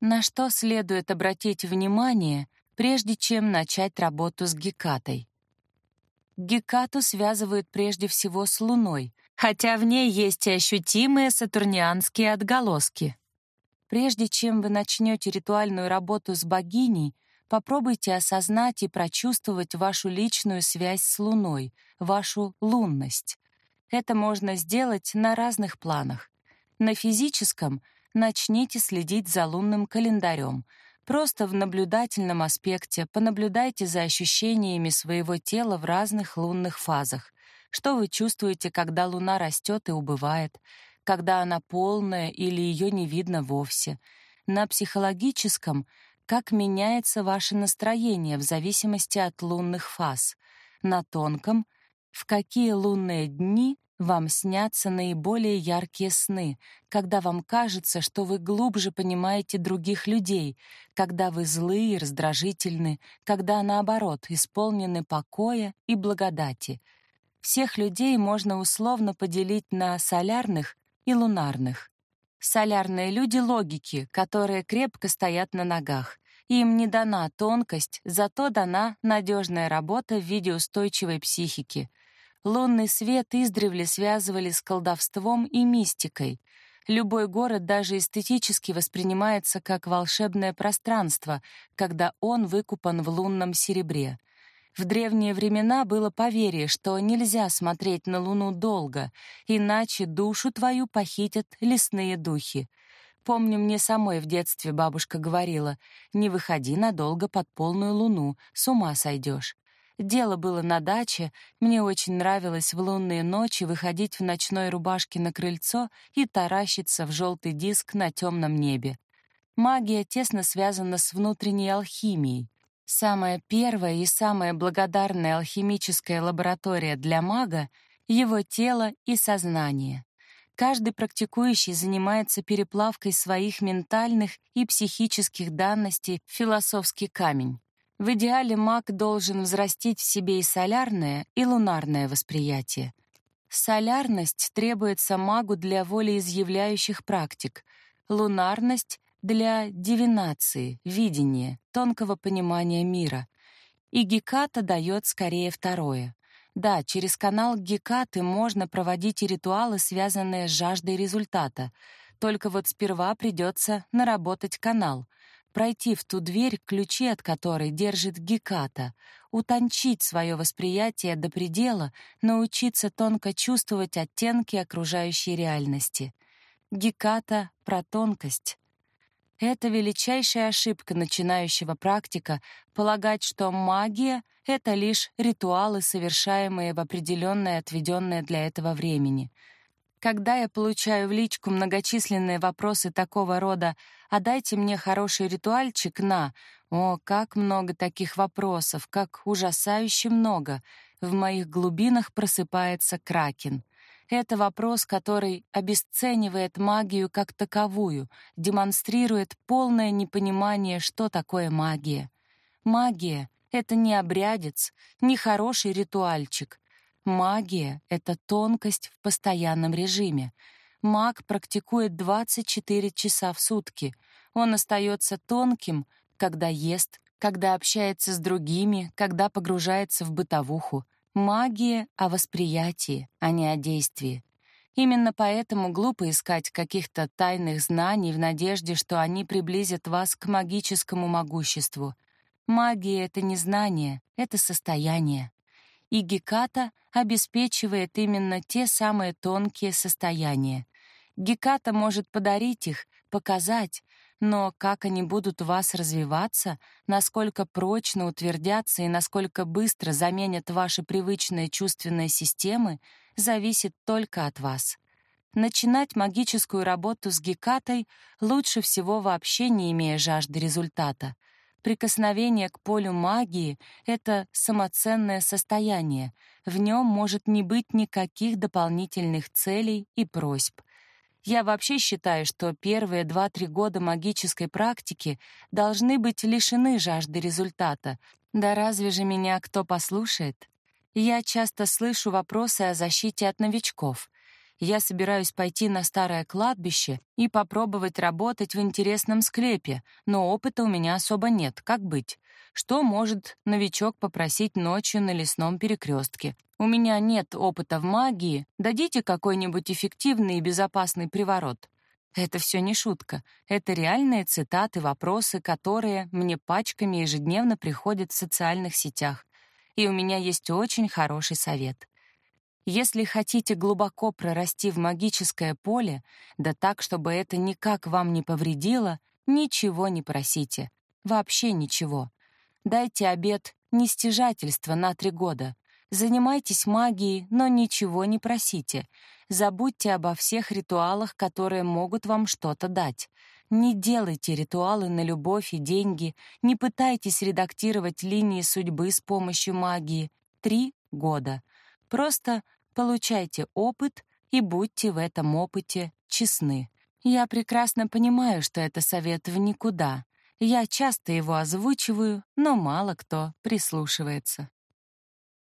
На что следует обратить внимание, прежде чем начать работу с Гекатой? Гекату связывают прежде всего с Луной, хотя в ней есть и ощутимые сатурнианские отголоски. Прежде чем вы начнете ритуальную работу с богиней, попробуйте осознать и прочувствовать вашу личную связь с Луной, вашу лунность. Это можно сделать на разных планах. На физическом начните следить за лунным календарем — Просто в наблюдательном аспекте понаблюдайте за ощущениями своего тела в разных лунных фазах. Что вы чувствуете, когда Луна растет и убывает, когда она полная или ее не видно вовсе. На психологическом — как меняется ваше настроение в зависимости от лунных фаз. На тонком — в какие лунные дни вам снятся наиболее яркие сны, когда вам кажется, что вы глубже понимаете других людей, когда вы злые и раздражительны, когда, наоборот, исполнены покоя и благодати. Всех людей можно условно поделить на солярных и лунарных. Солярные люди — логики, которые крепко стоят на ногах. Им не дана тонкость, зато дана надежная работа в виде устойчивой психики — Лунный свет издревле связывали с колдовством и мистикой. Любой город даже эстетически воспринимается как волшебное пространство, когда он выкупан в лунном серебре. В древние времена было поверье, что нельзя смотреть на Луну долго, иначе душу твою похитят лесные духи. Помню, мне самой в детстве бабушка говорила, «Не выходи надолго под полную луну, с ума сойдешь». Дело было на даче, мне очень нравилось в лунные ночи выходить в ночной рубашке на крыльцо и таращиться в желтый диск на темном небе. Магия тесно связана с внутренней алхимией. Самая первая и самая благодарная алхимическая лаборатория для мага — его тело и сознание. Каждый практикующий занимается переплавкой своих ментальных и психических данностей в философский камень. В идеале маг должен взрастить в себе и солярное, и лунарное восприятие. Солярность требуется магу для волеизъявляющих практик, лунарность — для дивинации, видения, тонкого понимания мира. И Геката дает скорее второе. Да, через канал Гекаты можно проводить и ритуалы, связанные с жаждой результата. Только вот сперва придется наработать канал — пройти в ту дверь, ключи от которой держит Геката, утончить свое восприятие до предела, научиться тонко чувствовать оттенки окружающей реальности. Геката про тонкость. Это величайшая ошибка начинающего практика — полагать, что магия — это лишь ритуалы, совершаемые в определенное отведенное для этого времени — когда я получаю в личку многочисленные вопросы такого рода «А дайте мне хороший ритуальчик на...» О, как много таких вопросов, как ужасающе много. В моих глубинах просыпается кракен. Это вопрос, который обесценивает магию как таковую, демонстрирует полное непонимание, что такое магия. Магия — это не обрядец, не хороший ритуальчик. Магия — это тонкость в постоянном режиме. Маг практикует 24 часа в сутки. Он остается тонким, когда ест, когда общается с другими, когда погружается в бытовуху. Магия о восприятии, а не о действии. Именно поэтому глупо искать каких-то тайных знаний в надежде, что они приблизят вас к магическому могуществу. Магия — это не знание, это состояние и Геката обеспечивает именно те самые тонкие состояния. Геката может подарить их, показать, но как они будут у вас развиваться, насколько прочно утвердятся и насколько быстро заменят ваши привычные чувственные системы, зависит только от вас. Начинать магическую работу с Гекатой лучше всего вообще не имея жажды результата — Прикосновение к полю магии — это самоценное состояние. В нем может не быть никаких дополнительных целей и просьб. Я вообще считаю, что первые 2-3 года магической практики должны быть лишены жажды результата. Да разве же меня кто послушает? Я часто слышу вопросы о защите от новичков. Я собираюсь пойти на старое кладбище и попробовать работать в интересном склепе, но опыта у меня особо нет. Как быть? Что может новичок попросить ночью на лесном перекрестке? У меня нет опыта в магии. Дадите какой-нибудь эффективный и безопасный приворот. Это все не шутка. Это реальные цитаты, вопросы, которые мне пачками ежедневно приходят в социальных сетях. И у меня есть очень хороший совет. Если хотите глубоко прорасти в магическое поле, да так, чтобы это никак вам не повредило, ничего не просите. Вообще ничего. Дайте обет нестяжательства на три года. Занимайтесь магией, но ничего не просите. Забудьте обо всех ритуалах, которые могут вам что-то дать. Не делайте ритуалы на любовь и деньги, не пытайтесь редактировать линии судьбы с помощью магии. Три года. Просто Получайте опыт и будьте в этом опыте честны. Я прекрасно понимаю, что это совет в никуда. Я часто его озвучиваю, но мало кто прислушивается.